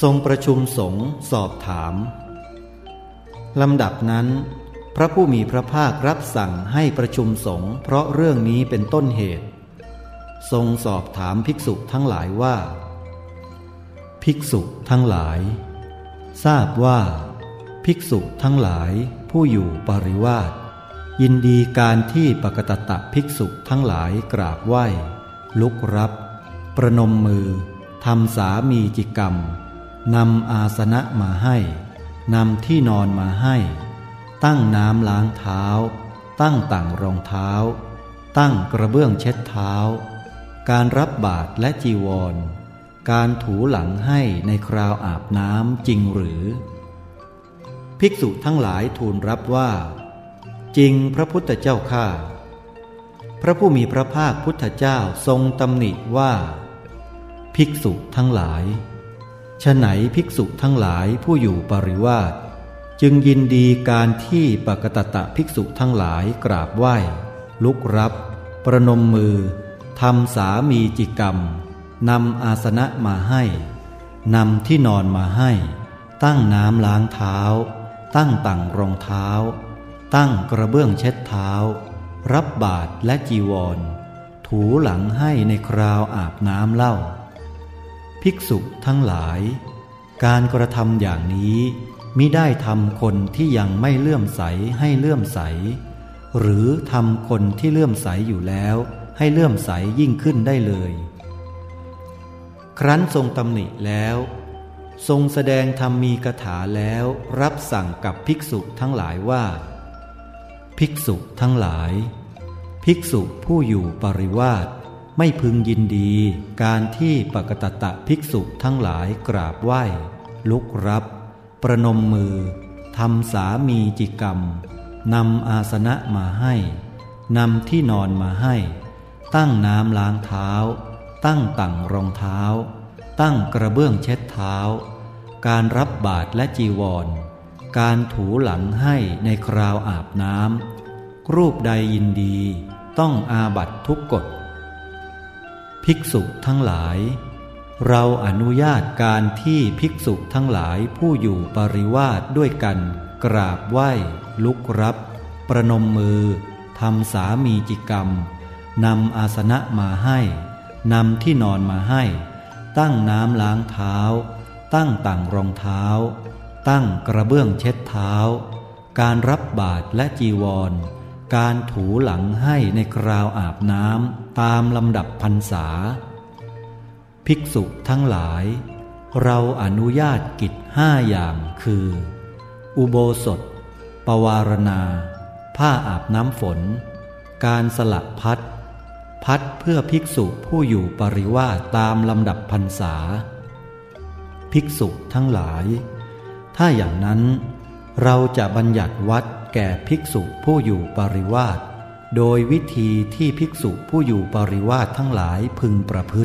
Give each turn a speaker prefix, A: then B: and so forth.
A: ทรงประชุมสงฆ์สอบถามลำดับนั้น พระผู้มีพระภาครับสั่งให้ประชุมสงฆ์เพราะเรื่องนี้เป็นต้นเหตุ ทรงสอบถามภิกษุทั้งหลายว่า ภิกษุทั้งหลาย ทราบว่า ภิกษุทั้งหลายผู้อยู่ปริวาสยินดีการที่ปกตตะภิกษุทั้งหลายกราบไหว้ ลุกรับ ประนมมือทำสามีจิกรรม นำอาสนะมาให้ นำที่นอนมาให้ ตั้งน้ำล้างเท้า ตั้งต่างรองเท้า ตั้งกระเบื้องเช็ดเท้า การรับบาตรและจีวร การถูหลังให้ในคราวอาบน้ำจริงหรือ ภิกษุทั้งหลายทูลรับว่า จริงพระพุทธเจ้าข้าพระผู้มีพระภาคพุทธเจ้าทรงตำหนิว่า ภิกษุทั้งหลาย ฉไหนภิกษุทั้งหลายผู้อยู่ปริวาสจึงยินดีการที่ปกตตะภิกษุทั้งหลายกราบไหว้ ลุกรับ ประนมมือทำสามีจิกรรมนำอาสนะมาให้นำที่นอนมาให้ ตั้งน้ำล้างเท้า ตั้งต่างรองเท้า ตั้งกระเบื้องเช็ดเท้า รับบาตรและจีวร ถูหลังให้ในคราวอาบน้ำเล่า ภิกษุทั้งหลาย การกระทำอย่างนี้มิได้ทำคนที่ยังไม่เลื่อมใสให้เลื่อมใส หรือทำคนที่เลื่อมใสอยู่แล้ว ให้เลื่อมใสยิ่งขึ้นได้เลย ครั้นทรงตำหนิแล้ว ทรงแสดงธรรมมีกถาแล้วรับสั่งกับภิกษุทั้งหลายว่า ภิกษุทั้งหลาย ภิกษุผู้อยู่ปริวาส ไม่พึงยินดี การที่ปกตตะภิกษุทั้งหลายกราบไหว้ ลุกรับ ประนมมือทำสามีจิกรรมนำอาสนะมาให้นำที่นอนมาให้ ตั้งน้ำล้างเท้า ตั้งตั่งรองเท้า ตั้งกระเบื้องเช็ดเท้า การรับบาตรและจีวร การถูหลังให้ในคราวอาบน้ำรูปใดยินดี ต้องอาบัตทุกกฎ ภิกษุทั้งหลาย เราอนุญาตการที่ภิกษุทั้งหลายผู้อยู่ปริวาสด้วยกัน กราบไหว้ ลุกรับ ประนมมือทำสามีจิกรรมนำอาสนะมาให้นำที่นอนมาให้ ตั้งน้ำล้างเท้า ตั้งต่างรองเท้า ตั้งกระเบื้องเช็ดเท้า การรับบาตรและจีวร การถูหลังให้ในคราวอาบน้ำตามลำดับพรรษา ภิกษุทั้งหลาย เราอนุญาตกิจห้าอย่างคือ อุโบสถ ปวารณา ผ้าอาบน้ำฝน การสลักพัดพัดเพื่อภิกษุผู้อยู่ปริวาตามลำดับพรรษา ภิกษุทั้งหลาย ถ้าอย่างนั้นเราจะบัญญัติวัด แก่ภิกษุผู้อยู่ปริวาสโดยวิธีที่ภิกษุผู้อยู่ปริวาสทั้งหลายพึงประพฤติ